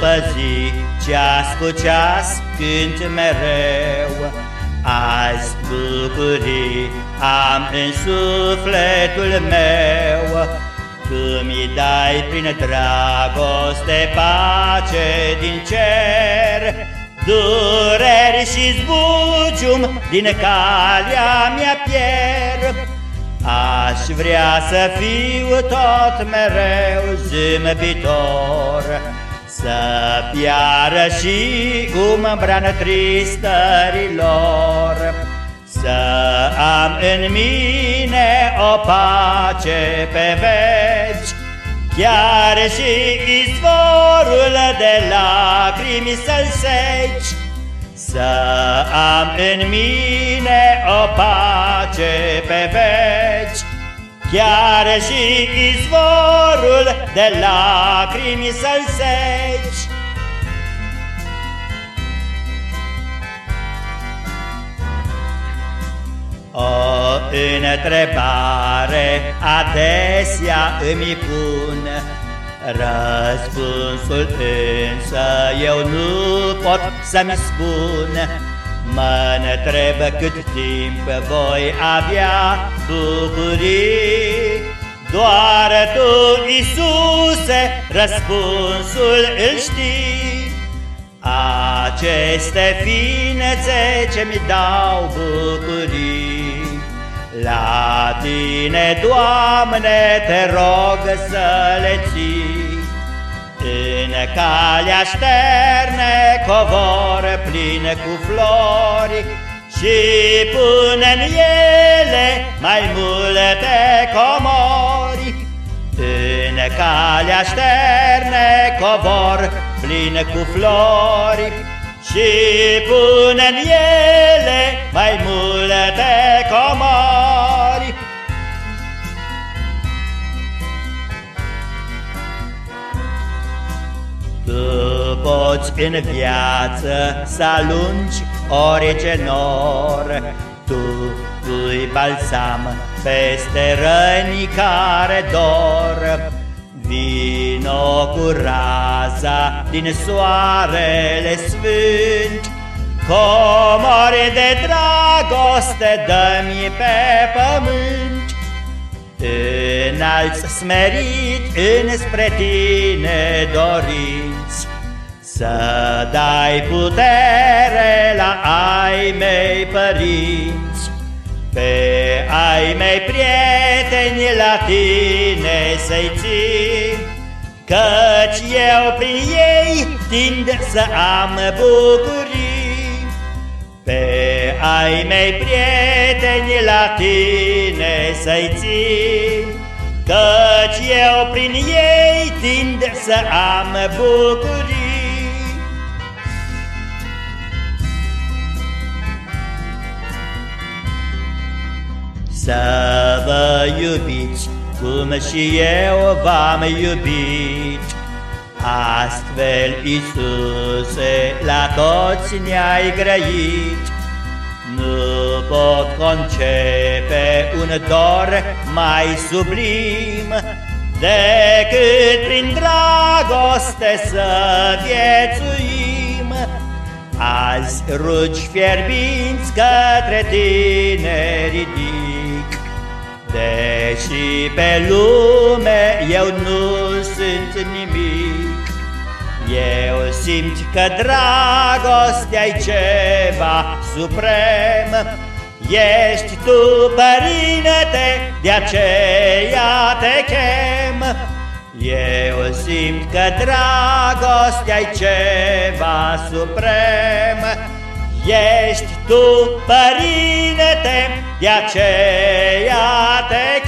după zi, ceas cu ceas, cânt mereu. Azi bucurii am în sufletul meu, Tu mi dai prin dragoste pace din cer, Dureri și zbucium din calea mea pierd. Aș vrea să fiu tot mereu zâmbitor, Să piară și umbra tristărilor, Să am în mine o pace pe veci, Chiar și izvorul de lacrimi să-l seci, Să am în mine o pace pe veci, Chiar și izvorul de lacrimi să-l seci. O întrebare adesea îmi pun, Răspunsul însă eu nu pot să-mi spun, Mă întreb cât timp voi avea bucurii, Doar Tu, Iisuse, răspunsul îl știi. Aceste finețe ce mi dau bucurii, La Tine, Doamne, te rog să le ții. În calea șterne covor pline cu flori Și pune-n ele mai multe comori. În calea șterne covor pline cu flori Și pune-n ele mai multe comori. Poți în viață să alungi orice nor, Tu pui balsam peste răni care dor. Vino cu raza din soarele sfânt, Comori de dragoste dă-mi pe pământ, Înalți smerit înspre tine dorinți, să dai putere la ai mei părinți, Pe ai mei prieteni la tine să-i țin, Căci eu prin ei tind să am bucurii. Pe ai mei prieteni la tine să-i țin, Căci eu prin ei tind să am bucurii. Iubiți cum și eu v-am iubit. Astfel, Iisuse, la toți ne-ai grăit. Nu pot concepe un dor mai sublim Decât prin dragoste să viețuim. Azi rugi fierbinți către tine ridic, Deși pe lume eu nu sunt nimic, Eu simt că dragostea-i ceva suprem, Ești tu, Părinte, de aceea te chem. Eu simt că dragostea-i ceva suprem, Ești tu, Părinte, de aceea te